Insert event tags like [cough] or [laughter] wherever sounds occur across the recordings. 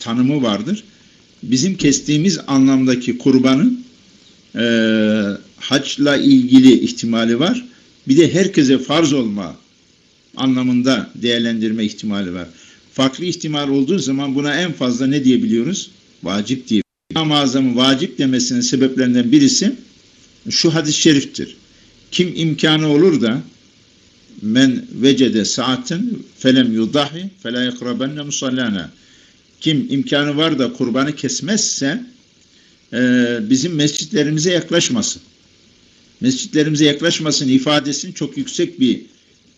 tanımı vardır. Bizim kestiğimiz anlamdaki kurbanın e, haçla ilgili ihtimali var. Bir de herkese farz olma anlamında değerlendirme ihtimali var. Farklı ihtimal olduğu zaman buna en fazla ne diyebiliyoruz? Vacip diye. İmam-ı Azam'ın vacip demesinin sebeplerinden birisi şu hadis-i şeriftir. Kim imkanı olur da men vecede saatin felem yudahi fela yakrabenne musallana kim imkanı var da kurbanı kesmezse e, bizim mescitlerimize yaklaşmasın. Mescitlerimize yaklaşmasın ifadesinin çok yüksek bir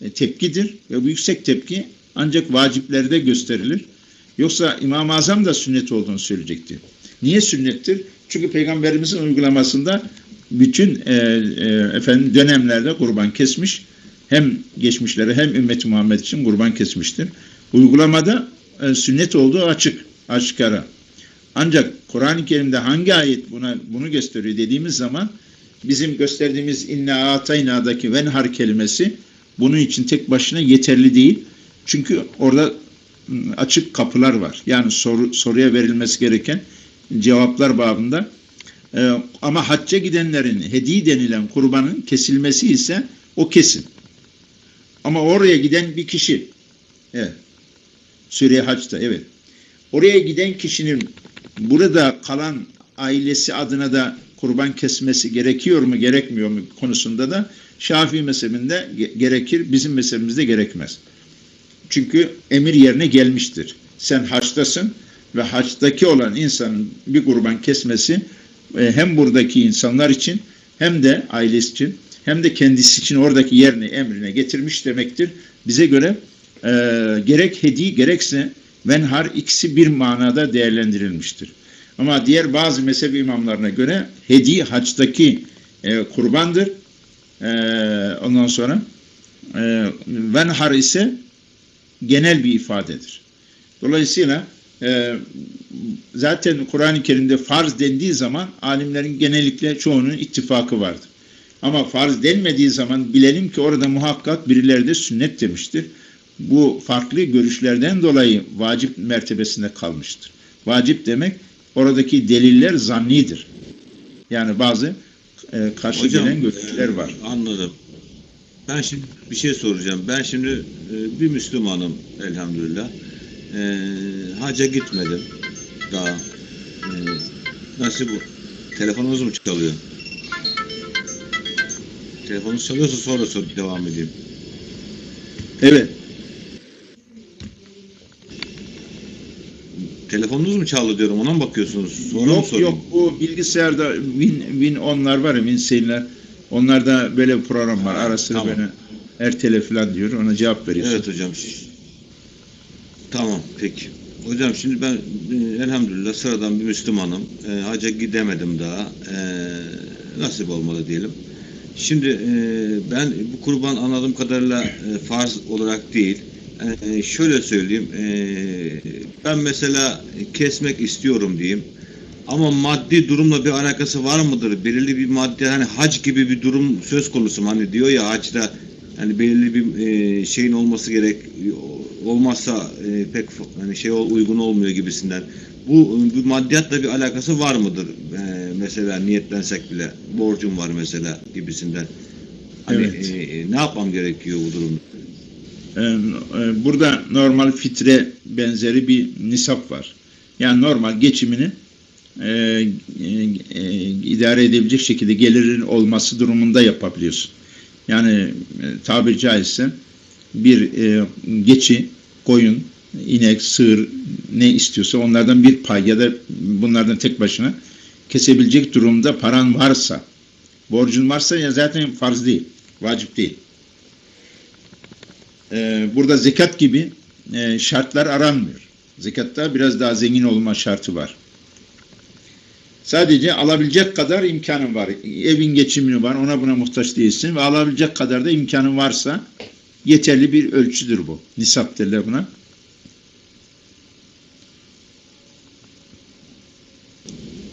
e, tepkidir ve bu yüksek tepki ancak vaciplerde gösterilir. Yoksa İmam-ı Azam da sünnet olduğunu söyleyecekti. Niye sünnettir? Çünkü Peygamberimizin uygulamasında bütün e, e, efendim dönemlerde kurban kesmiş. Hem geçmişleri hem ümmeti Muhammed için kurban kesmiştir. Uygulamada sünnet olduğu açık, açık ara. Ancak Kur'an-ı Kerim'de hangi ayet buna bunu gösteriyor dediğimiz zaman bizim gösterdiğimiz inna atayna'daki venhar kelimesi bunun için tek başına yeterli değil. Çünkü orada açık kapılar var. Yani soru, soruya verilmesi gereken cevaplar babında. Ee, ama hacca gidenlerin hediye denilen kurbanın kesilmesi ise o kesin. Ama oraya giden bir kişi evet. Suriye Haç'ta evet. Oraya giden kişinin burada kalan ailesi adına da kurban kesmesi gerekiyor mu gerekmiyor mu konusunda da Şafii mezhebinde gerekir, bizim mezhebimizde gerekmez. Çünkü emir yerine gelmiştir. Sen haçtasın ve haçtaki olan insanın bir kurban kesmesi e, hem buradaki insanlar için hem de ailesi için hem de kendisi için oradaki yerini emrine getirmiş demektir. Bize göre e, gerek hedi gerekse venhar ikisi bir manada değerlendirilmiştir. Ama diğer bazı mezhep imamlarına göre hedi haçtaki e, kurbandır. E, ondan sonra e, venhar ise genel bir ifadedir. Dolayısıyla e, zaten Kur'an-ı Kerim'de farz dendiği zaman alimlerin genellikle çoğunun ittifakı vardır. Ama farz denmediği zaman bilelim ki orada muhakkak birileri de sünnet demiştir. Bu farklı görüşlerden dolayı vacip mertebesinde kalmıştır. Vacip demek oradaki deliller zannidir. Yani bazı e, karşı Hocam, gelen görüşler e, var. Anladım. Ben şimdi bir şey soracağım. Ben şimdi e, bir Müslümanım elhamdülillah. E, haca gitmedim daha. E, nasıl bu? Telefonunuz mu çalıyor? Telefonunuz çalıyorsa sonra sor, devam edeyim. Evet. Telefonunuz mu çaldı diyorum ona mı bakıyorsunuz? Mı yok yok bu bilgisayarda Win, Win onlar var ya Win Onlarda böyle bir program var. Ha, Ara sıra tamam. böyle ertele falan diyor. Ona cevap veriyorsun. Evet hocam. Tamam peki. Hocam şimdi ben e, elhamdülillah sıradan bir Müslümanım. E, hacca gidemedim daha. E, nasip olmadı diyelim. Şimdi e, ben bu kurban anladığım kadarıyla e, farz olarak değil. E, şöyle söyleyeyim. E, ben mesela kesmek istiyorum diyeyim. Ama maddi durumla bir alakası var mıdır? Belirli bir maddi hani hac gibi bir durum söz konusu mu? Hani diyor ya hacda hani belirli bir e, şeyin olması gerek olmazsa e, pek hani şey uygun olmuyor gibisinden. Bu, bu maddiyatla bir alakası var mıdır? E, mesela niyetlensek bile borcum var mesela gibisinden. Hani Evet. e, ne yapmam gerekiyor bu durumda? Ee, e, burada normal fitre benzeri bir nisap var. Yani normal geçimini e, e, e, idare edebilecek şekilde gelirin olması durumunda yapabiliyorsun. Yani e, tabiri caizse bir e, geçi, koyun, inek, sığır ne istiyorsa onlardan bir pay ya da bunlardan tek başına kesebilecek durumda paran varsa, borcun varsa ya zaten farz değil, vacip değil. Ee, burada zekat gibi e, şartlar aranmıyor. Zekatta biraz daha zengin olma şartı var. Sadece alabilecek kadar imkanın var. Evin geçimini var, ona buna muhtaç değilsin ve alabilecek kadar da imkanın varsa yeterli bir ölçüdür bu. Nisap derler buna.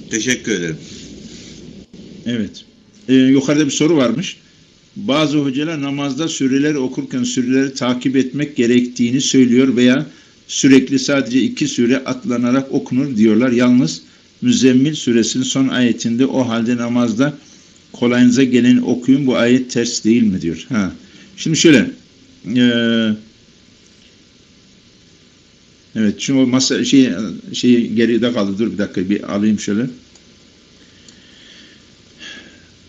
Teşekkür ederim. Evet. Ee, yukarıda bir soru varmış. Bazı hocalar namazda süreleri okurken süreleri takip etmek gerektiğini söylüyor veya sürekli sadece iki sure atlanarak okunur diyorlar. Yalnız Müzzemmil suresinin son ayetinde o halde namazda kolayınıza geleni okuyun bu ayet ters değil mi diyor. Ha. Şimdi şöyle eee Evet, şimdi o masa şey şey geride kaldı. Dur bir dakika bir alayım şöyle.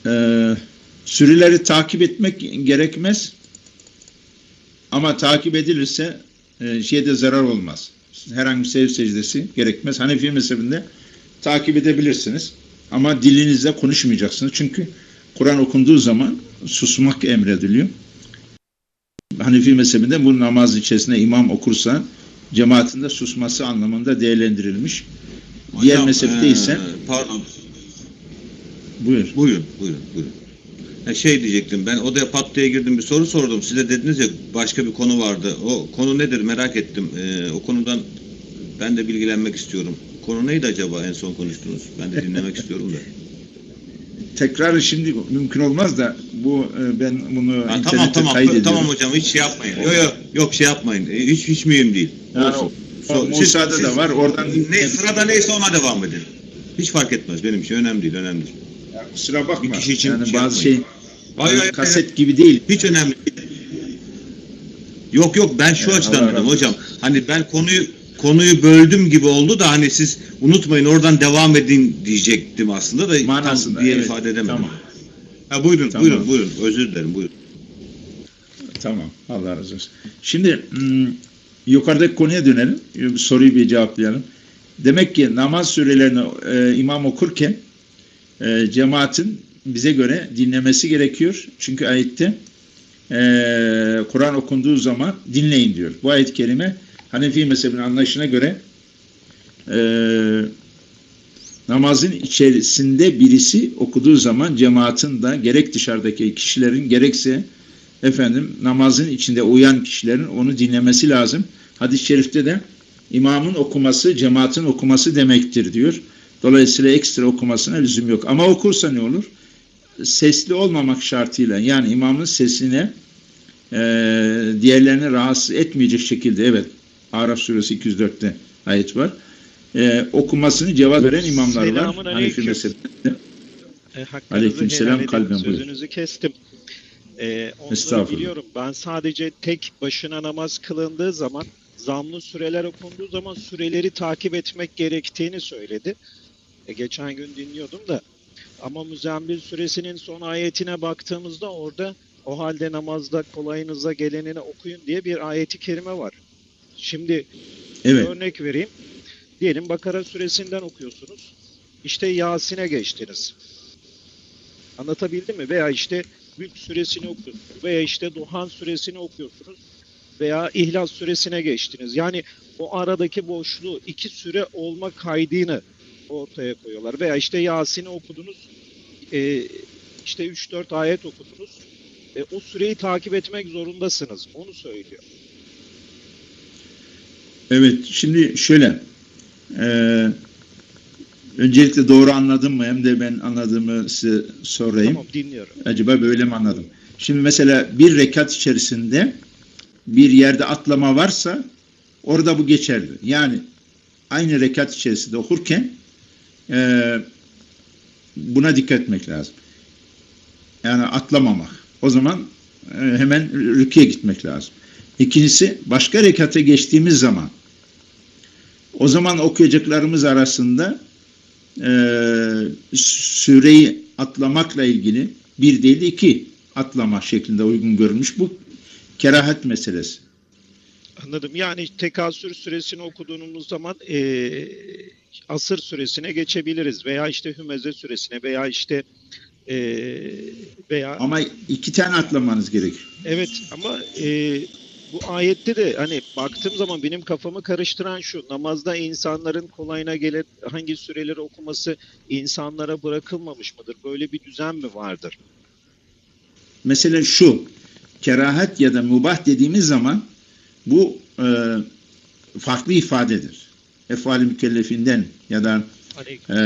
Ee, sürüleri takip etmek gerekmez. Ama takip edilirse e, şeyde zarar olmaz. Herhangi bir sev secdesi gerekmez. Hanefi mezhebinde takip edebilirsiniz. Ama dilinizle konuşmayacaksınız. Çünkü Kur'an okunduğu zaman susmak emrediliyor. Hanefi mezhebinde bu namaz içerisinde imam okursa cemaatinde susması anlamında değerlendirilmiş. Diğer Hocam, mezhepte eee, ise pardon buyur. buyurun buyurun buyurun. Ha, şey diyecektim ben odaya pat diye girdim bir soru sordum. Size dediniz ya başka bir konu vardı. O konu nedir merak ettim. Eee, o konudan ben de bilgilenmek istiyorum. Konu neydi acaba en son konuştunuz? Ben de dinlemek [laughs] istiyorum da. Tekrar şimdi mümkün olmaz da bu e, ben bunu Ha, tamam tamam kaydediyorum. tamam hocam hiç şey yapmayın. Yok yok yok şey yapmayın. E, Hiç hiç mühim değil. Yani Olsun. o- So- siz- Musa'da siz- da var. Oradan Ne sırada neyse ona devam edin. Hiç fark etmez benim için önemli değil önemli değil. Kusura bakma. Bir kişi için yani şey bazı şey. Hayır, hayır, kaset gibi değil. Hiç önemli değil. Yok yok ben şu Evet, açıdan Allah dedim hocam. Hani ben konuyu konuyu böldüm gibi oldu da hani siz unutmayın oradan devam edin diyecektim aslında da Manasında, tam diye evet, ifade edemedim. tamam. Ha, buyurun Tamam. buyurun buyurun özür dilerim buyurun. Tamam. Allah razı olsun. Şimdi hmm, yukarıdaki konuya dönelim. Soruyu bir cevaplayalım. Demek ki namaz surelerini e, imam okurken e, cemaatin bize göre dinlemesi gerekiyor. Çünkü ayette e, Kur'an okunduğu zaman dinleyin diyor. Bu ayet-i kerime Hanefi mezhebinin anlayışına göre e, namazın içerisinde birisi okuduğu zaman cemaatin de gerek dışarıdaki kişilerin gerekse efendim namazın içinde uyan kişilerin onu dinlemesi lazım. Hadis-i şerifte de imamın okuması cemaatin okuması demektir diyor. Dolayısıyla ekstra okumasına lüzum yok. Ama okursa ne olur? Sesli olmamak şartıyla yani imamın sesine e, diğerlerini rahatsız etmeyecek şekilde evet Araf suresi 204'te ayet var. E, okumasını cevap veren imamlar var. Hanefi aleyküm. mezhebinde. E, kalben buyurun. Sözünüzü kestim. E, onları biliyorum. Ben sadece tek başına namaz kılındığı zaman zamlı süreler okunduğu zaman süreleri takip etmek gerektiğini söyledi. E, geçen gün dinliyordum da. Ama Müzzemmil suresinin son ayetine baktığımızda orada o halde namazda kolayınıza gelenini okuyun diye bir ayeti kerime var. Şimdi Evet. Örnek vereyim. Diyelim Bakara suresinden okuyorsunuz. İşte Yasin'e geçtiniz. Anlatabildim mi? Veya işte Mülk suresini okuyorsunuz. Veya işte Duhan suresini okuyorsunuz. Veya İhlas suresine geçtiniz. Yani o aradaki boşluğu iki süre olma kaydını ortaya koyuyorlar. Veya işte Yasin'i okudunuz. E, işte 3-4 ayet okudunuz. E, o süreyi takip etmek zorundasınız. Onu söylüyor. Evet, şimdi şöyle. eee, öncelikle doğru anladım mı hem de ben anladığımı size sorayım. Tamam dinliyorum. Acaba böyle mi anladım? Şimdi mesela bir rekat içerisinde bir yerde atlama varsa orada bu geçerli. Yani aynı rekat içerisinde okurken eee, buna dikkat etmek lazım. Yani atlamamak. O zaman e, hemen rüküye gitmek lazım. İkincisi başka rekata geçtiğimiz zaman o zaman okuyacaklarımız arasında e, süreyi atlamakla ilgili bir değil de iki atlama şeklinde uygun görülmüş. Bu kerahat meselesi. Anladım. Yani tekasür süresini okuduğumuz zaman eee asır süresine geçebiliriz veya işte hümeze süresine veya işte eee veya Ama iki tane atlamanız gerekiyor. evet ama eee, bu ayette de hani baktığım zaman benim kafamı karıştıran şu namazda insanların kolayına gelen hangi süreleri okuması insanlara bırakılmamış mıdır? Böyle bir düzen mi vardır? Mesela şu kerahat ya da mubah dediğimiz zaman bu e, farklı ifadedir. Efali mükellefinden ya da e,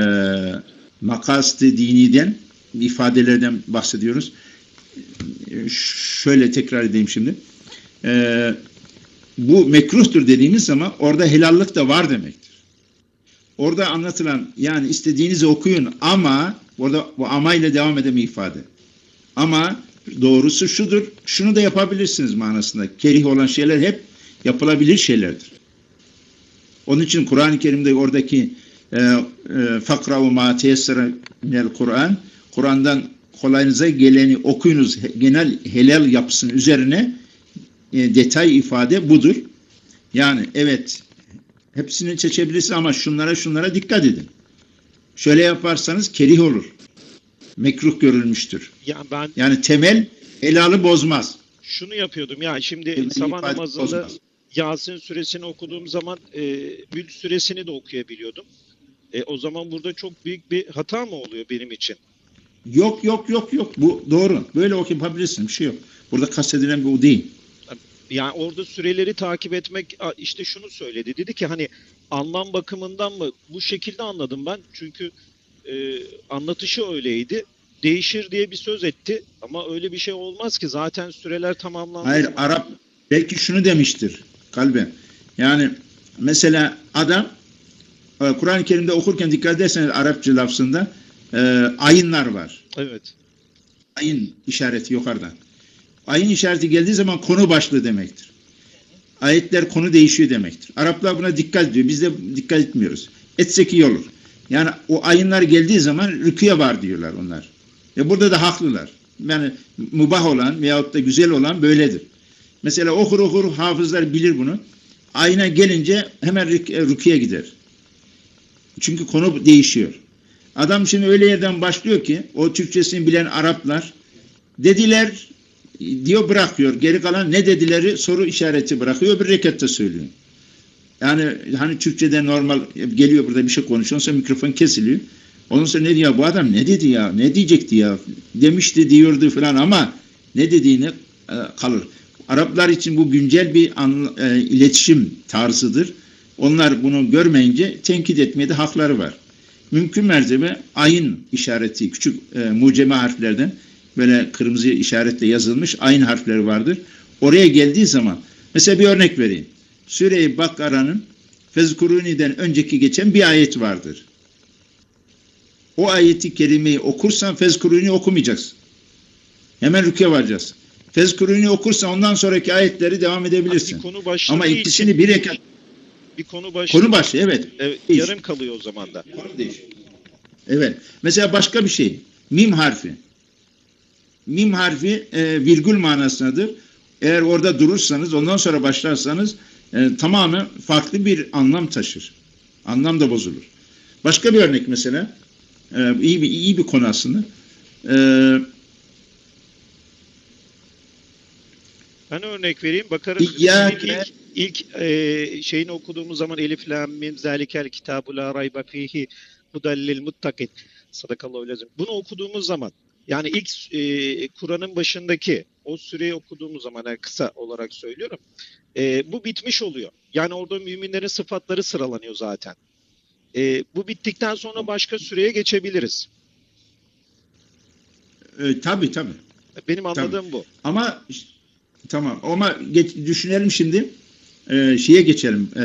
makasdı diniden ifadelerden bahsediyoruz. E, Şöyle tekrar edeyim şimdi. E, bu mekruhtur dediğimiz zaman orada helallik de var demektir. Orada anlatılan yani istediğinizi okuyun ama orada bu ama ile devam eden bir ifade. Ama doğrusu şudur, şunu da yapabilirsiniz manasında. Kerih olan şeyler hep yapılabilir şeylerdir. Onun için Kur'an-ı Kerim'de oradaki e, e, fakravu ma teyessere minel Kur'an Kur'an'dan kolayınıza geleni okuyunuz genel helal yapısının üzerine e, detay ifade budur. Yani evet hepsini seçebilirsiniz ama şunlara şunlara dikkat edin. Şöyle yaparsanız kerih olur. Mekruh görülmüştür. Ya ben Yani temel helalı bozmaz. şunu yapıyordum ya şimdi Temel sabah namazında bozmaz. Yasin suresini okuduğum zaman e, Mülk suresini de okuyabiliyordum. E, o zaman burada çok büyük bir hata mı oluyor benim için? Yok yok yok yok bu doğru. Böyle okuyabilirsin bir şey yok. Burada kastedilen bu değil. Yani orada süreleri takip etmek işte şunu söyledi. Dedi ki hani anlam bakımından mı bu şekilde anladım ben. Çünkü e, anlatışı öyleydi. Değişir diye bir söz etti ama öyle bir şey olmaz ki zaten süreler tamamlandı. Hayır Arap belki şunu demiştir kalbe. Yani mesela adam e, Kur'an-ı Kerim'de okurken dikkat ederseniz Arapça lafzında e, ayınlar var. Evet. Ayın işareti yukarıdan. Ayın işareti geldiği zaman konu başlığı demektir. Ayetler konu değişiyor demektir. Araplar buna dikkat ediyor. Biz de dikkat etmiyoruz. Etsek iyi olur. Yani o ayınlar geldiği zaman rüküye var diyorlar onlar. E burada da haklılar. Yani mubah olan veyahut da güzel olan böyledir. Mesela okur okur hafızlar bilir bunu. Ayına gelince hemen e, rüküye gider. Çünkü konu değişiyor. Adam şimdi öyle yerden başlıyor ki o Türkçesini bilen Araplar dediler diyor bırakıyor. Geri kalan ne dedileri soru işareti bırakıyor. Bir rekatta söylüyor. Yani hani Türkçe'de normal geliyor burada bir şey konuşuyor. Sonra mikrofon kesiliyor. Ondan sonra ne diyor bu adam ne dedi ya ne diyecekti ya demişti diyordu falan ama ne dediğini e, kalır. Araplar için bu güncel bir an, e, iletişim tarzıdır. Onlar bunu görmeyince tenkit etmeye de hakları var. Mümkün mertebe ayın işareti küçük e, muceme harflerden böyle kırmızı işaretle yazılmış ayın harfleri vardır. Oraya geldiği zaman mesela bir örnek vereyim. Süre-i Bakara'nın Fezkuruni'den önceki geçen bir ayet vardır. O ayeti kerimeyi okursan Fezkuruni okumayacaksın. Hemen rüküye varacaksın. Fezkuruni okursan ondan sonraki ayetleri devam edebilirsin. Bir konu başlığı Ama için ikisini bir rekat bir konu başlığı konu başlığı evet. Evet, yarım kalıyor o zaman da. Konu. Evet. Mesela başka bir şey. Mim harfi. Mim harfi e, virgül manasındadır. Eğer orada durursanız, ondan sonra başlarsanız e, tamamen farklı bir anlam taşır. Anlam da bozulur. Başka bir örnek mesela. E, iyi bir iyi bir konu aslında. E, Ben örnek vereyim. Bakarım İyyâke- ilk, ilk e, şeyini okuduğumuz zaman Elif Lam Mim Zalikel Kitabu La Rayba Fihi Hudallil Muttakin Sadakallahu lazım. Bunu okuduğumuz zaman yani ilk e, Kur'an'ın başındaki o süreyi okuduğumuz zaman yani kısa olarak söylüyorum. e, bu bitmiş oluyor. Yani orada müminlerin sıfatları sıralanıyor zaten. E, bu bittikten sonra başka süreye geçebiliriz. e, tabii tabii. Benim anladığım bu. Ama tamam ama geç, düşünelim şimdi e, şeye geçelim. E,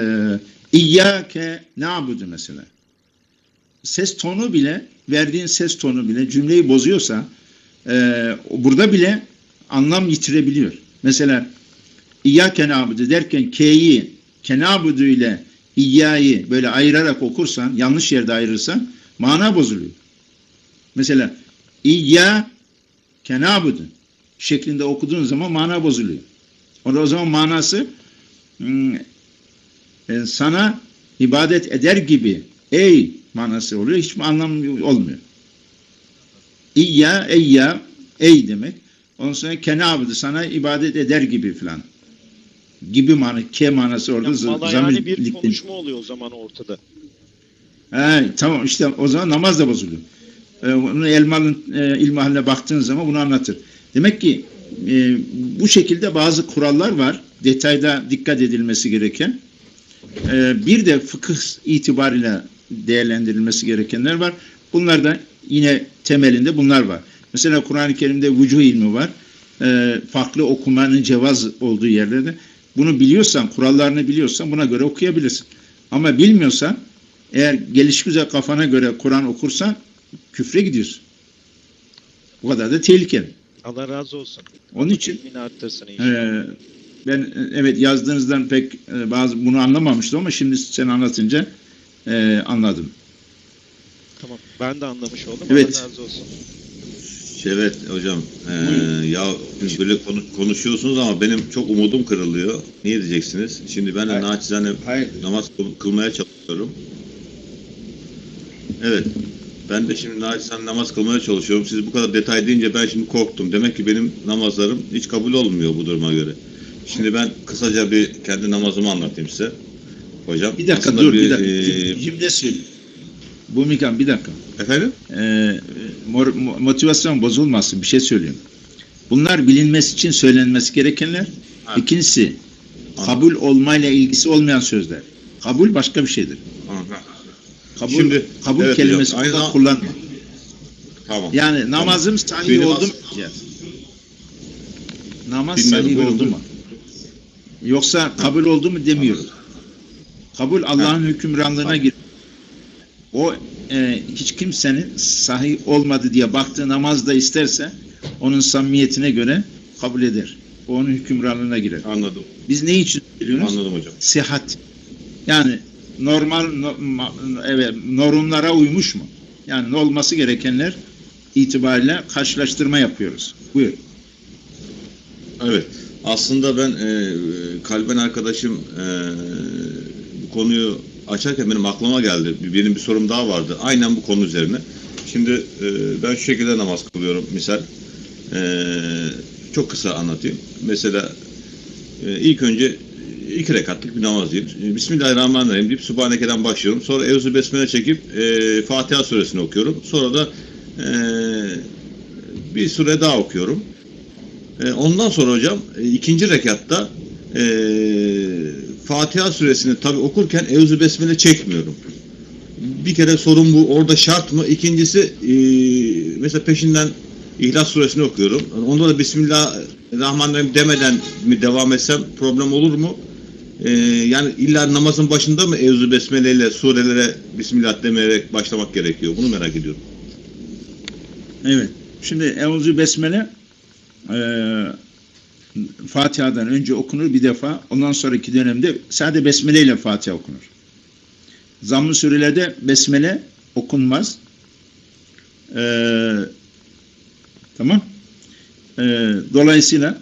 İyyâke na'budu mesela. Ses tonu bile verdiğin ses tonu bile cümleyi bozuyorsa e, burada bile anlam yitirebiliyor. Mesela İyyâke na'budu derken K'yi kenabudu ile İyyâ'yı böyle ayırarak okursan yanlış yerde ayırırsan mana bozuluyor. Mesela İyyâ kenabudu şeklinde okuduğun zaman mana bozuluyor. Orada o zaman manası hmm, e, sana ibadet eder gibi ey manası oluyor. Hiçbir anlam olmuyor. İyya, eyya, ey demek. Ondan sonra kenabudu sana ibadet eder gibi filan. Gibi manı, ke manası orada Yani z- malayani bir konuşma oluyor o zaman ortada. He, tamam işte o zaman namaz da bozuluyor. Ee, bunu Elmalı'nın e, ilmihaline baktığın zaman bunu anlatır. Demek ki e, bu şekilde bazı kurallar var. Detayda dikkat edilmesi gereken. Ee, bir de fıkıh itibariyle değerlendirilmesi gerekenler var. Bunlar da yine temelinde bunlar var. Mesela Kur'an-ı Kerim'de vücuh ilmi var. Ee, farklı okumanın cevaz olduğu yerlerde. Bunu biliyorsan, kurallarını biliyorsan buna göre okuyabilirsin. Ama bilmiyorsan eğer geliş güzel kafana göre Kur'an okursan küfre gidiyorsun. Bu kadar da tehlikeli. Allah razı olsun. Onun için ee, ben e, evet yazdığınızdan pek e, bazı bunu anlamamıştım ama şimdi sen anlatınca e, anladım. Tamam. Ben de anlamış oldum. Evet. Allah razı olsun. Evet hocam. Ee, ya böyle konu- konuşuyorsunuz ama benim çok umudum kırılıyor. Niye diyeceksiniz? Şimdi ben de Hayır. naçizane Hayır. namaz kıl- kılmaya çalışıyorum. Evet. Ben de şimdi naçizane namaz kılmaya çalışıyorum. Siz bu kadar detay deyince ben şimdi korktum. Demek ki benim namazlarım hiç kabul olmuyor bu duruma göre. Şimdi ben kısaca bir kendi namazımı anlatayım size. Hocam. Bir dakika dur bir dakika. e, Cümle söyle. Bu Mikan bir dakika. efendim? Ee, motivasyon bozulmasın bir şey söyleyeyim. Bunlar bilinmesi için söylenmesi gerekenler. Ha. İkincisi kabul olmayla ilgisi olmayan sözler. Kabul başka bir şeydir. Kabul, Şimdi- kabul evet kelimesi hocam, aynı kullanma. Tamam. Yani namazım sahih Benim oldu mu? Namaz sahih buyurun, oldu mu? Yoksa kabul oldu mu demiyoruz. Kabul Allah'ın hükümranlığına gir. O e, hiç kimsenin sahih olmadı diye baktığı namaz da isterse onun samimiyetine göre kabul eder. O onun hükümranlığına girer. Anladım. Biz ne için söylüyoruz? Anladım hocam. Sihat. Yani normal no- evet normlara uymuş mu? Yani olması gerekenler itibariyle karşılaştırma yapıyoruz. Buyur. Evet. Aslında ben e, kalben arkadaşım e, bu konuyu açarken benim aklıma geldi. Benim bir sorum daha vardı. Aynen bu konu üzerine. Şimdi e, ben şu şekilde namaz kılıyorum. Misal e, çok kısa anlatayım. Mesela e, ilk önce iki rekatlık bir namaz diyeyim. E, Bismillahirrahmanirrahim deyip Subhaneke'den başlıyorum. Sonra Evzu Besmele çekip e, Fatiha suresini okuyorum. Sonra da e, bir sure daha okuyorum. E, ondan sonra hocam e, ikinci rekatta e, Fatiha suresini tabi okurken Evzu Besmele çekmiyorum. Bir kere sorun bu. Orada şart mı? İkincisi e, mesela peşinden İhlas suresini okuyorum. Onda da Bismillahirrahmanirrahim demeden mi devam etsem problem olur mu? E, yani illa namazın başında mı Evzu Besmele ile surelere Bismillah demeyerek başlamak gerekiyor? Bunu merak ediyorum. Evet. Şimdi Eûzü Besmele e, Fatiha'dan önce okunur bir defa. Ondan sonraki dönemde sadece Besmele ile Fatiha okunur. Zamm-ı surelerde Besmele okunmaz. E, tamam. E, dolayısıyla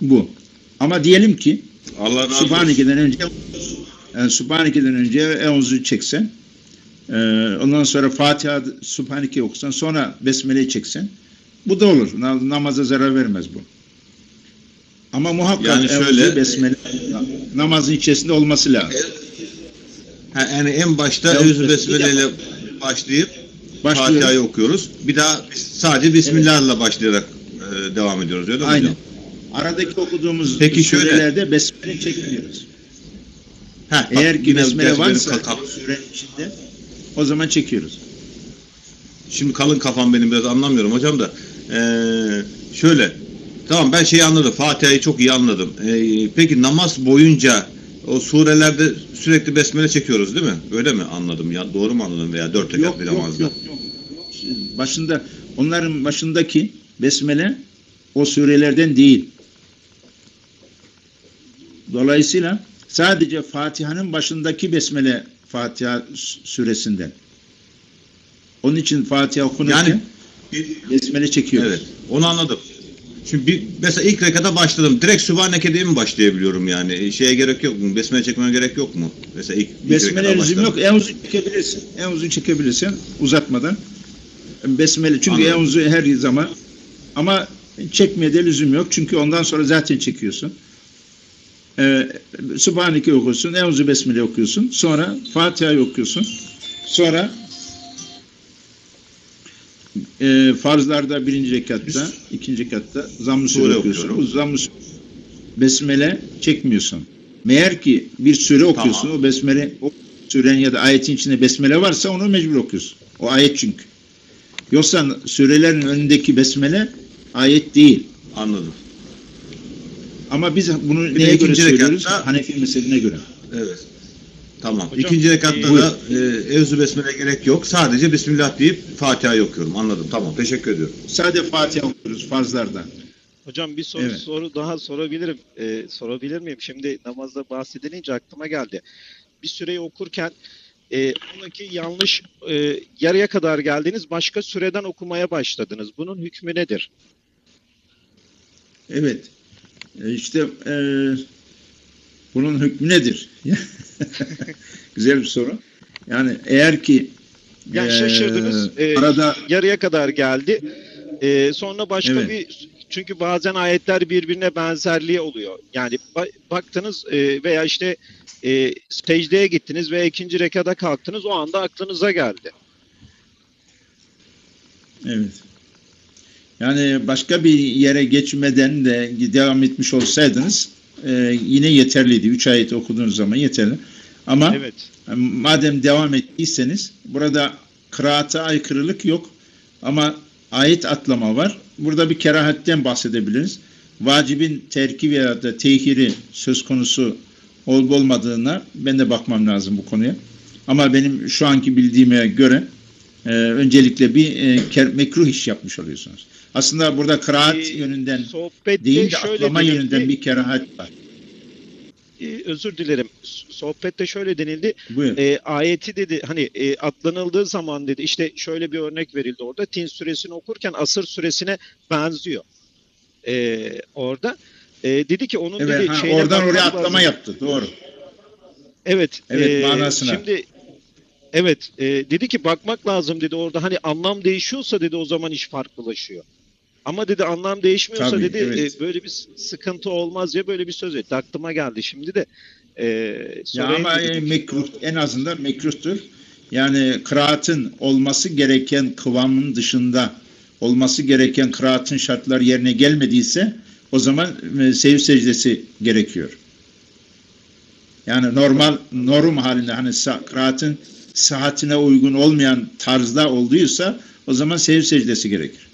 bu. Ama diyelim ki Allah. Subhaneke'den önce yani Subhaneke'den önce Eûzü çeksen ee, ondan sonra Fatiha Subhaneke okusan sonra Besmele'yi çeksen bu da olur. Na- Namaza zarar vermez bu. Ama muhakkak Yani şöyle- Besmele namazın içerisinde olması lazım. Ha, yani en başta bir Besmele ile başlayıp. Fatiha'yı okuyoruz. Bir daha sadece Bismillah'la başlayarak e, devam ediyoruz öyle mi Aynen. hocam? Aradaki okuduğumuz Peki şöyle- surelerde Besmele çekmiyoruz. Heh, Eğer bak, ki Besmele varsa surenin içinde o zaman çekiyoruz. Şimdi kalın kafam benim biraz anlamıyorum hocam da. E, şöyle tamam ben şeyi anladım. Fatiha'yı çok iyi anladım. E, peki namaz boyunca o surelerde sürekli besmele çekiyoruz değil mi? Öyle mi anladım? Ya doğru mu anladım veya dört rekat Yok bir yok, namazda? yok yok Başında onların başındaki Besmele o surelerden değil. Dolayısıyla sadece Fatiha'nın başındaki Besmele Fatiha suresinden. Onun için Fatiha okunurken Yani Besmele çekiyoruz. Evet, onu anladım. Şimdi bir, mesela ilk rekata başladım. Direkt Sübhaneke diye mi başlayabiliyorum yani? Şeye gerek yok mu? Besmele çekmeme gerek yok mu? Mesela ilk, ilk Besmele lüzum yok. En uzun çekebilirsin. En uzun çekebilirsin uzatmadan. Besmele çünkü Anladım. en uzun her zaman ama çekmeye de lüzum yok. Çünkü ondan sonra zaten çekiyorsun. Ee, Subhaneke okuyorsun. En uzun Besmele okuyorsun. Sonra Fatiha'yı okuyorsun. Sonra e, farzlarda birinci rekatta, ikinci rekatta zamm-ı sure okuyorsun. Bu zamm-ı sure- Besmele çekmiyorsun. Meğer ki bir süre okuyorsun, Tamam. o besmele, o sürenin ya da ayetin içinde besmele varsa onu mecbur okuyorsun. O ayet çünkü. Yoksa sürelerin önündeki besmele ayet değil. Anladım. Ama biz bunu Bir neye göre söylüyoruz? rekatta- Hanefi mezhebine göre. Evet. Tamam. Hocam, İkinci rekatta e, da e, Evzu Besmele gerek yok. Sadece Bismillah deyip Fatiha'yı okuyorum. Anladım. Tamam. Teşekkür ediyorum. Sadece Fatiha okuyoruz farzlarda. Hocam bir soru, Evet. soru daha sorabilirim. Ee, sorabilir miyim? Şimdi namazda bahsedilince aklıma geldi. Bir süreyi okurken e, ondaki yanlış e, yarıya kadar geldiniz başka süreden okumaya başladınız. Bunun hükmü nedir? Evet. E, işte e, bunun hükmü nedir? [laughs] Güzel bir soru. Yani eğer ki Yani şaşırdınız. e, arada yarıya kadar geldi. E, sonra başka Evet. bir çünkü bazen ayetler birbirine benzerliği oluyor. Yani ba- baktınız e, veya işte e, secdeye gittiniz ve ikinci rekada kalktınız o anda aklınıza geldi. Evet. Yani başka bir yere geçmeden de devam etmiş olsaydınız e, yine yeterliydi. Üç ayet okuduğunuz zaman yeterli. Ama Evet. madem devam ettiyseniz burada kıraata aykırılık yok ama ayet atlama var. Burada bir kerahatten bahsedebiliriz. Vacibin terki veya da tehiri söz konusu olup olmadığına ben de bakmam lazım bu konuya. Ama benim şu anki bildiğime göre e, öncelikle bir e, mekruh iş yapmış oluyorsunuz. Aslında burada kıraat Ee, yönünden değil de atlama yönünden bir kerahat var. e, özür dilerim. Sohbette şöyle denildi. E, ayeti dedi hani e, atlanıldığı zaman dedi işte şöyle bir örnek verildi orada. Tin suresini okurken asır suresine benziyor. E, orada e, dedi ki onun Evet, dedi ha, oradan oraya atlama lazım. yaptı. Doğru. Evet. Evet, e, manasına. Şimdi evet e, dedi ki bakmak lazım dedi orada hani anlam değişiyorsa dedi o zaman iş farklılaşıyor. Ama dedi anlam değişmiyorsa Tabii, dedi evet. e, böyle bir sıkıntı olmaz diye böyle bir söz etti. Aklıma geldi şimdi de. E, Ya ama dedim. e, mekruh en azından mekruhtur. Yani kıraatın olması gereken kıvamın dışında olması gereken kıraatın şartları yerine gelmediyse o zaman e, sev secdesi gerekiyor. Yani normal norm halinde hani kıraatın saatine uygun olmayan tarzda olduysa o zaman sev secdesi gerekir.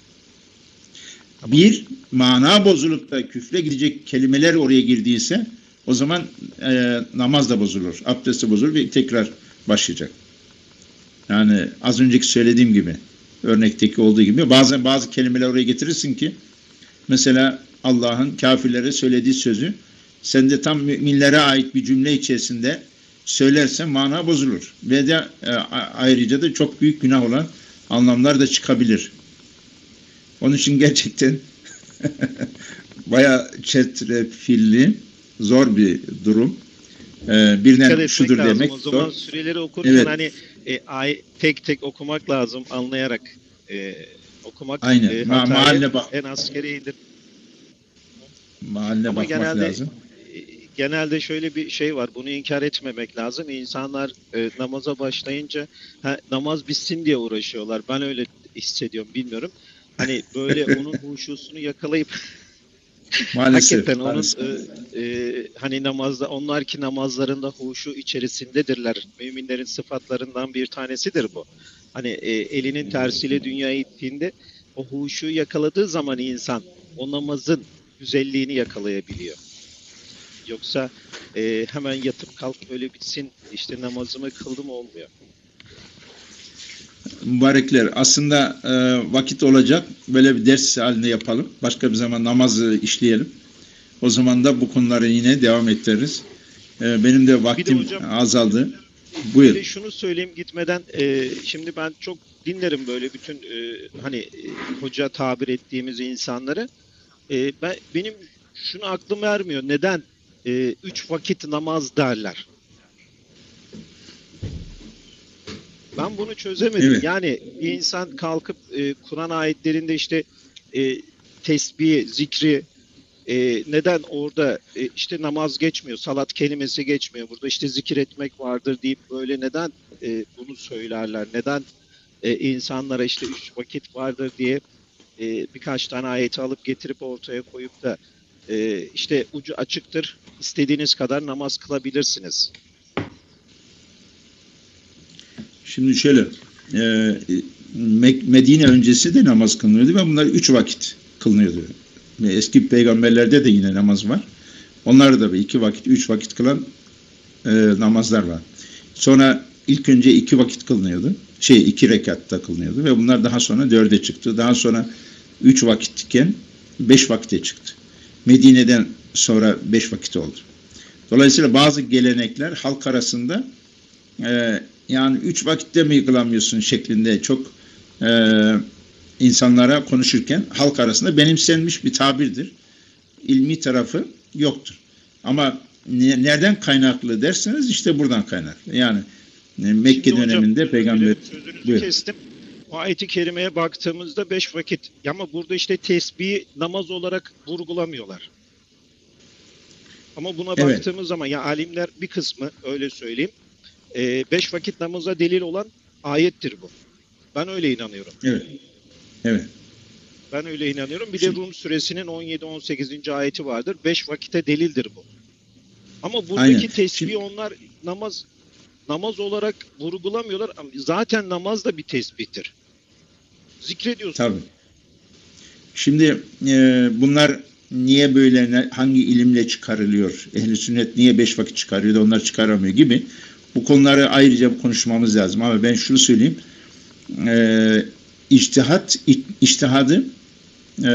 Bir, mana bozulup da küfre gidecek kelimeler oraya girdiyse o zaman e, namaz da bozulur, abdest de bozulur ve tekrar başlayacak. Yani az önceki söylediğim gibi, örnekteki olduğu gibi bazen bazı kelimeler oraya getirirsin ki mesela Allah'ın kafirlere söylediği sözü sen de tam müminlere ait bir cümle içerisinde söylersen mana bozulur. Ve de e, ayrıca da çok büyük günah olan anlamlar da çıkabilir. Onun için gerçekten [laughs] bayağı çetrefilli, zor bir durum. Ee, birden şudur lazım. demek O zaman zor. süreleri okurken Evet. hani e, ay, tek tek okumak lazım anlayarak e, okumak Aynen. e, Ma- hatayı mahalle bak- en askeridir. Mahalle Ama bakmak genelde lazım. Genelde şöyle bir şey var. Bunu inkar etmemek lazım. İnsanlar e, namaza başlayınca ha, namaz bitsin diye uğraşıyorlar. Ben öyle hissediyorum. Bilmiyorum. Hani böyle [laughs] onun huşusunu yakalayıp [laughs] Maalesef. Hakikaten onun maalesef. e, e, hani namazda onlar ki namazlarında huşu içerisindedirler. Müminlerin sıfatlarından bir tanesidir bu. Hani e, elinin tersiyle dünyaya ittiğinde o huşu yakaladığı zaman insan o namazın güzelliğini yakalayabiliyor. Yoksa e, hemen yatıp kalk böyle bitsin işte namazımı kıldım olmuyor. Mübarekler. Aslında e, vakit olacak. Böyle bir ders halinde yapalım. Başka bir zaman namazı işleyelim. O zaman da bu konuları yine devam ettiririz. E, benim de vaktim hocam- azaldı. Bir Buyur. de şunu söyleyeyim gitmeden e, şimdi ben çok dinlerim böyle bütün e, hani e, hoca tabir ettiğimiz insanları. E, ben benim şunu aklım ermiyor. Neden e, üç vakit namaz derler? Ben bunu çözemedim. Evet. Yani bir insan kalkıp e, Kur'an ayetlerinde işte e, tesbih, zikri e, neden orada e, işte namaz geçmiyor, salat kelimesi geçmiyor. Burada işte zikir etmek vardır deyip böyle neden e, bunu söylerler? Neden e, insanlara işte üç vakit vardır diye e, birkaç tane ayeti alıp getirip ortaya koyup da e, işte ucu açıktır, istediğiniz kadar namaz kılabilirsiniz. Şimdi şöyle e, Medine öncesi de namaz kılınıyordu ve bunlar üç vakit kılınıyordu. Eski peygamberlerde de yine namaz var. Onlar da bir iki vakit, üç vakit kılan e, namazlar var. Sonra ilk önce iki vakit kılınıyordu. Şey iki rekatta kılınıyordu ve bunlar daha sonra dörde çıktı. Daha sonra üç vakitken beş vakite çıktı. Medine'den sonra beş vakit oldu. Dolayısıyla bazı gelenekler halk arasında e, yani üç vakitte mi kılamıyorsun şeklinde çok e, insanlara konuşurken halk arasında benimsenmiş bir tabirdir. İlmi tarafı yoktur. Ama ne- nereden kaynaklı derseniz işte buradan kaynaklı. Yani e, Mekke Şimdi hocam, döneminde özür peygamber Sözünüzü Buyur. kestim. Ayet-i kerimeye baktığımızda beş vakit ama burada işte tesbih namaz olarak vurgulamıyorlar. Ama buna Evet. baktığımız zaman ya alimler bir kısmı öyle söyleyeyim. e, beş vakit namaza delil olan ayettir bu. Ben öyle inanıyorum. evet. Evet. Ben öyle inanıyorum. Bir Şimdi- de Rum suresinin 17-18. ayeti vardır. Beş vakite delildir bu. Ama buradaki Aynen. tesbih Şimdi- onlar namaz namaz olarak vurgulamıyorlar. Zaten namaz da bir tesbihtir. Zikrediyorsun. Tabii. Şimdi e, bunlar niye böyle hangi ilimle çıkarılıyor? Ehli sünnet niye beş vakit çıkarıyor da onlar çıkaramıyor gibi. Bu konuları ayrıca konuşmamız lazım. Ama ben şunu söyleyeyim. E, içtihat, i- içtihadı e,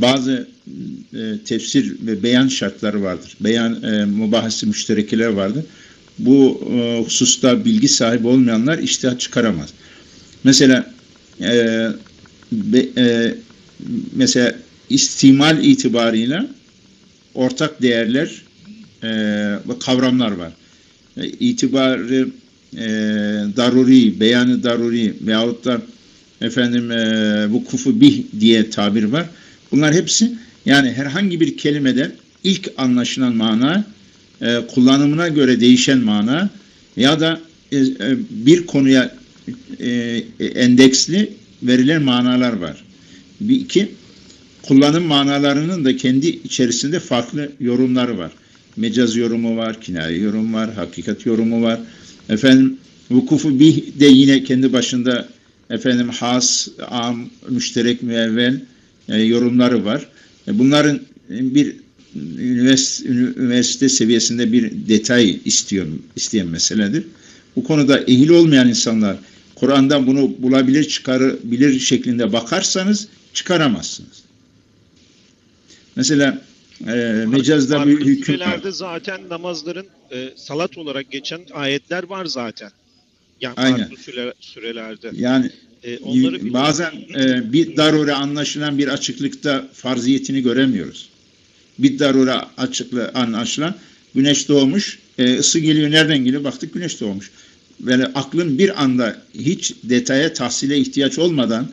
bazı e, tefsir ve beyan şartları vardır. Beyan e, mubahası müşterekeler vardır. Bu e, hususta bilgi sahibi olmayanlar içtihat çıkaramaz. Mesela e, be- e, mesela istimal itibarıyla ortak değerler e, ve kavramlar var. E, itibarı e, daruri, beyanı daruri veyahut da efendim e, bu kufu bih diye tabir var. Bunlar hepsi yani herhangi bir kelimeden ilk anlaşılan mana e, kullanımına göre değişen mana ya da e, e, bir konuya e, endeksli verilen manalar var. Bir iki kullanım manalarının da kendi içerisinde farklı yorumları var. Mecaz yorumu var, kinaye yorumu var, hakikat yorumu var. Efendim vukufu bih de yine kendi başında efendim has, am, müşterek, müevvel e, yorumları var. E, bunların bir üniversite, üniversite seviyesinde bir detay istiyor, isteyen meseledir. Bu konuda ehil olmayan insanlar Kur'an'dan bunu bulabilir, çıkarabilir şeklinde bakarsanız çıkaramazsınız. Mesela e, mecazda bir hüküm var. zaten namazların e, salat olarak geçen ayetler var zaten. Yani Aynen. süre, sürelerde. Yani E, onları bazen e, bir darure anlaşılan bir açıklıkta farziyetini göremiyoruz. Bir darure açıklığı anlaşılan güneş doğmuş, e, ısı geliyor nereden geliyor? Baktık güneş doğmuş. Böyle aklın bir anda hiç detaya tahsile ihtiyaç olmadan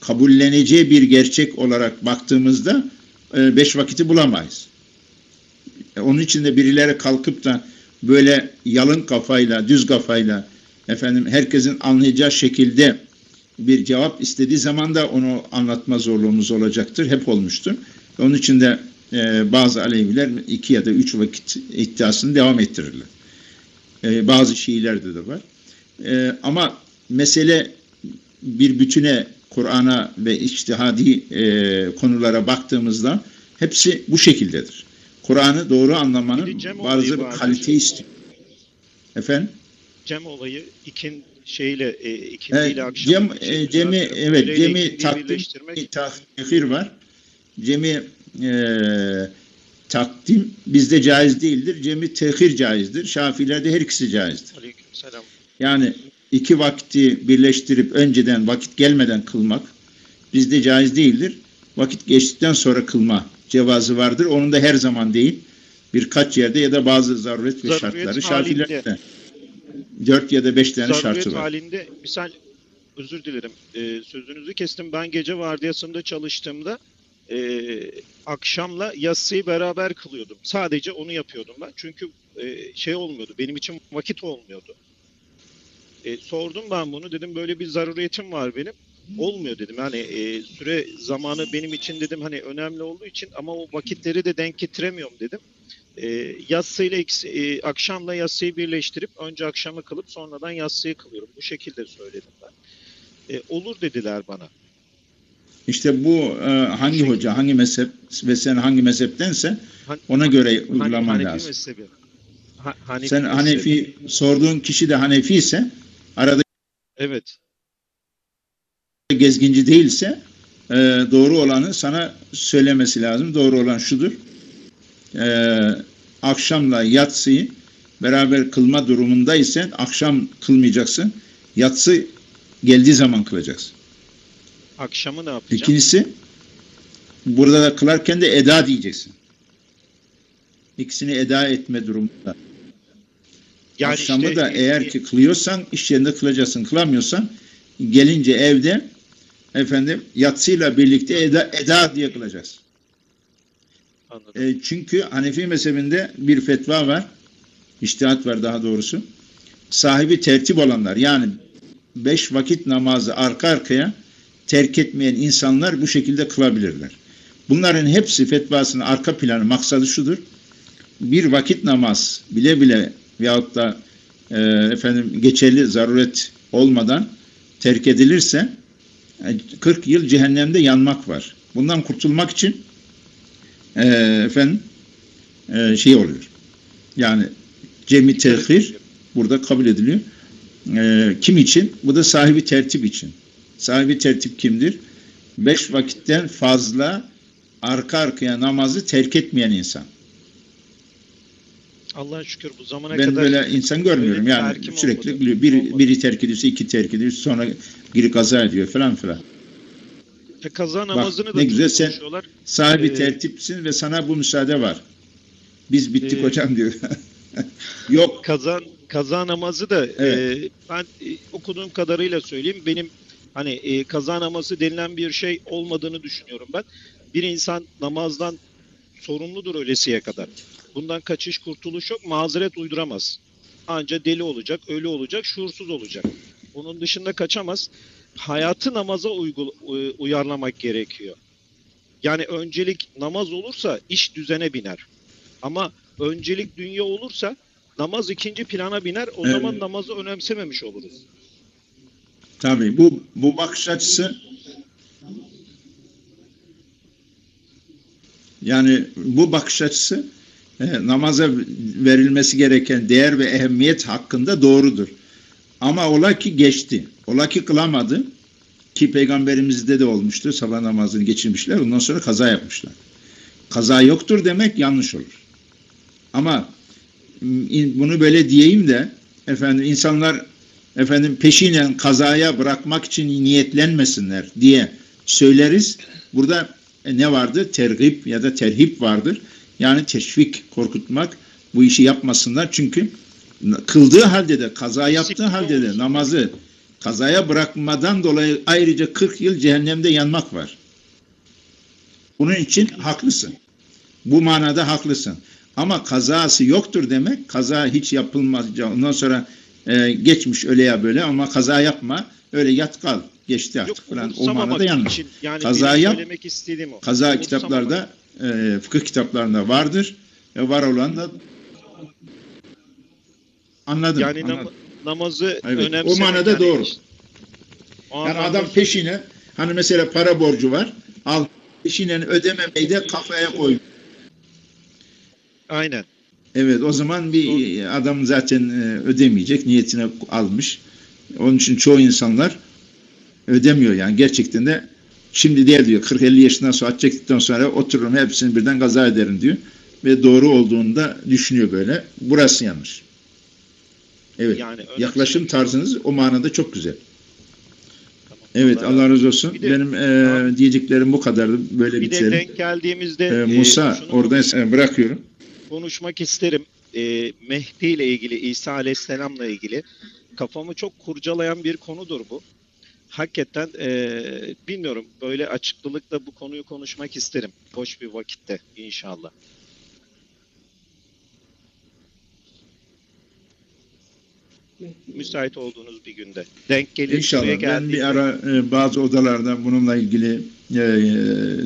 kabulleneceği bir gerçek olarak baktığımızda e, beş vakiti bulamayız. E, Onun için de birileri kalkıp da böyle yalın kafayla, düz kafayla efendim herkesin anlayacağı şekilde bir cevap istediği zaman da onu anlatma zorluğumuz olacaktır. Hep olmuştur. Onun için de e, bazı Aleviler iki ya da üç vakit iddiasını devam ettirirler. E, bazı Şiilerde de var. E, ama mesele bir bütüne Kur'an'a ve içtihadi e, konulara baktığımızda hepsi bu şekildedir. Kur'an'ı doğru anlamanın bazı bir kalite istiyor. Efendim? Cem olayı ikin şeyle e, ikindiyle akşam Cem, e, Cem'i evet Cem'i takdim tahir var. Cem'i e, takdim bizde caiz değildir. Cem'i tehir caizdir. Şafilerde her ikisi caizdir. Aleykümselam. Yani iki vakti birleştirip önceden vakit gelmeden kılmak bizde caiz değildir. Vakit geçtikten sonra kılma cevazı vardır. Onun da her zaman değil. Birkaç yerde ya da bazı zaruret ve Zaruret şartları. Şafilerde dört ya da beş tane Zaruret şartı var. halinde misal özür dilerim e, sözünüzü kestim. Ben gece vardiyasında çalıştığımda e, akşamla yatsıyı beraber kılıyordum. Sadece onu yapıyordum ben. Çünkü e, şey olmuyordu. Benim için vakit olmuyordu. E, sordum ben bunu. Dedim böyle bir zaruriyetim var benim. Olmuyor dedim. Yani e, süre zamanı benim için dedim hani önemli olduğu için ama o vakitleri de denk getiremiyorum dedim. E, yatsıyla e, akşamla yatsıyı birleştirip önce akşamı kılıp sonradan yatsıyı kılıyorum. Bu şekilde söyledim ben. E, olur dediler bana. İşte bu e, hangi hoca, hangi mezhep ve sen hangi mezheptense ona göre Hani- uygulaman Hanefi lazım. mezhebi. Ha- Hanefi Sen mezhebi. Hanefi sorduğun kişi de Hanefi ise arada Evet. gezginci değilse e, doğru olanı sana söylemesi lazım. Doğru olan şudur. E, akşamla yatsıyı beraber kılma durumundaysan akşam kılmayacaksın. Yatsı geldiği zaman kılacaksın. Akşamı ne yapacağım? İkincisi burada da kılarken de eda diyeceksin. İkisini eda etme durumunda. Yani Akşamı işte, da e, eğer ki kılıyorsan iş yerinde kılacaksın. Kılamıyorsan gelince evde efendim yatsıyla birlikte eda, eda diye kılacaksın. Anladım. E, çünkü Hanefi mezhebinde bir fetva var. İçtihat var daha doğrusu. Sahibi tertip olanlar yani beş vakit namazı arka arkaya terk etmeyen insanlar bu şekilde kılabilirler. Bunların hepsi fetvasının arka planı maksadı şudur. Bir vakit namaz bile bile veyahut da e, efendim geçerli zaruret olmadan terk edilirse e, 40 yıl cehennemde yanmak var. Bundan kurtulmak için e, efendim e, şey oluyor. Yani cemi tehir burada kabul ediliyor. E, kim için? Bu da sahibi tertip için. Sahibi tertip kimdir? Beş vakitten fazla arka arkaya namazı terk etmeyen insan. Allah'a şükür bu zamana Ben kadar böyle insan görmüyorum. böyle bir Yani sürekli olmadı. biliyor. Biri, terk ediyorsa iki terk ediyor. Sonra biri kaza ediyor falan filan. e, kaza namazını da ne güzel sen-. Sahibi Ee, tertipsin ve sana bu müsaade var. Biz bittik Ee, hocam diyor. [laughs] Yok. Kaza kaza namazı da Evet. e, ben e, okuduğum kadarıyla söyleyeyim benim hani e, kaza namazı denilen bir şey olmadığını düşünüyorum ben. Bir insan namazdan sorumludur ölesiye kadar. Bundan kaçış kurtuluş yok. Mazeret uyduramaz. Anca deli olacak, ölü olacak, şuursuz olacak. Bunun dışında kaçamaz. Hayatı namaza uygul- u- uyarlamak gerekiyor. Yani öncelik namaz olursa iş düzene biner. Ama öncelik dünya olursa namaz ikinci plana biner. O Evet. zaman namazı önemsememiş oluruz. Tabii bu bu bakış açısı yani bu bakış açısı e, namaza verilmesi gereken değer ve ehemmiyet hakkında doğrudur. Ama ola ki geçti. Ola ki kılamadı. Ki peygamberimizde de olmuştu. Sabah namazını geçirmişler. Ondan sonra kaza yapmışlar. Kaza yoktur demek yanlış olur. Ama bunu böyle diyeyim de efendim insanlar efendim peşinen kazaya bırakmak için niyetlenmesinler diye söyleriz. Burada e, ne vardı? Tergip ya da terhip vardır. Yani teşvik, korkutmak bu işi yapmasınlar. Çünkü kıldığı halde de kaza yaptığı halde de namazı kazaya bırakmadan dolayı ayrıca 40 yıl cehennemde yanmak var. Bunun için haklısın. Bu manada haklısın. Ama kazası yoktur demek, kaza hiç yapılmaz. Ondan sonra e, geçmiş öyle ya böyle ama kaza yapma, öyle yat kal, geçti artık Yok falan. O manada yanlış. için. Yani Kaza benim yap, o. Kaza kitaplarda, e, fıkıh kitaplarında vardır. E, var olan da anladım. Yani nam- anladım. namazı Evet, önemsemek. o manada yani doğru. işte- O Yani anlamda adam peşine, hani mesela para borcu var, al peşinen ödememeyi de kafaya koy. Aynen. Evet o zaman bir adam zaten e, ödemeyecek niyetine almış. Onun için çoğu insanlar ödemiyor yani gerçekten de şimdi diğer diyor 40-50 yaşından sonra at çektikten sonra otururum hepsini birden kaza ederim diyor. Ve doğru olduğunu da düşünüyor böyle. Burası yanlış. Evet. Yani Yaklaşım önemsemek- tarzınız o manada çok güzel. Tamam. Evet Allah razı olsun. Bir de- Benim e, diyeceklerim bu kadardı. Böyle Bir de bitirelim. denk geldiğimizde E, e, Musa şunu e, bırakıyorum. Konuşmak isterim. E, Mehdi ile ilgili, İsa Aleyhisselam'la ilgili kafamı çok kurcalayan bir konudur bu. Hakikaten e, bilmiyorum böyle açıklılıkla bu konuyu konuşmak isterim. Boş bir vakitte inşallah. Müsait olduğunuz bir günde. Denk gelir. İnşallah. Ben bir ara e, bazı odalarda bununla ilgili e, e,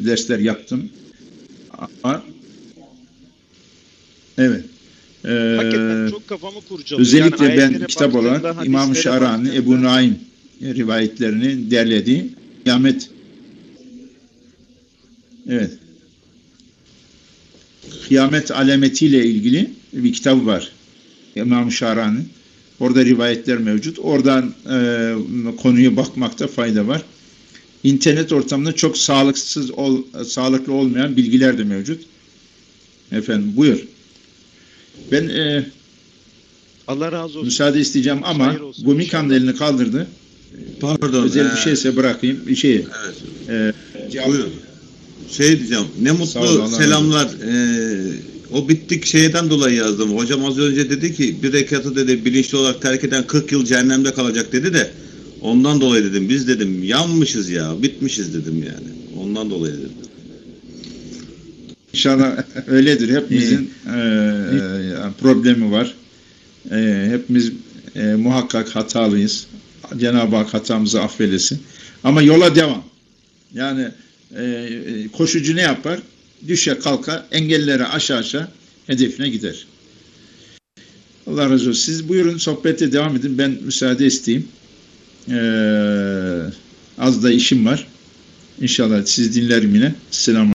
dersler yaptım. Ama evet. E, Hakikaten çok kafamı kurcalıyor. özellikle Yani ben kitap olarak İmam Şarani, Ebu Naim rivayetlerini derlediği kıyamet Evet. Kıyamet alametiyle ilgili bir kitap var. İmam Şarani. Orada rivayetler mevcut. Oradan e, konuya bakmakta fayda var. İnternet ortamında çok sağlıksız, ol, sağlıklı olmayan bilgiler de mevcut. Efendim buyur. Ben e, Allah razı olsun. müsaade isteyeceğim ama Hayır olsun Gumi inşallah. Kan elini kaldırdı. Pardon. Özel bir e, şeyse bırakayım. Bir şey. Evet. E, Buyurun. Şey diyeceğim. Ne mutlu Allah selamlar. Ee, o bittik şeyden dolayı yazdım. Hocam az önce dedi ki bir rekatı dedi bilinçli olarak terk eden 40 yıl cehennemde kalacak dedi de ondan dolayı dedim. Biz dedim yanmışız ya. Bitmişiz dedim yani. Ondan dolayı dedim. İnşallah [laughs] öyledir. Hepimizin e, e, problemi var. E, hepimiz e, muhakkak hatalıyız. Cenab-ı Hak hatamızı affeylesin. Ama yola devam. Yani e, koşucu ne yapar? Düşe kalka engellere aşağı aşağı hedefine gider. Allah razı olsun. Siz buyurun sohbete devam edin. Ben müsaade isteyeyim. E, az da işim var. İnşallah sizi dinlerim yine. Selamun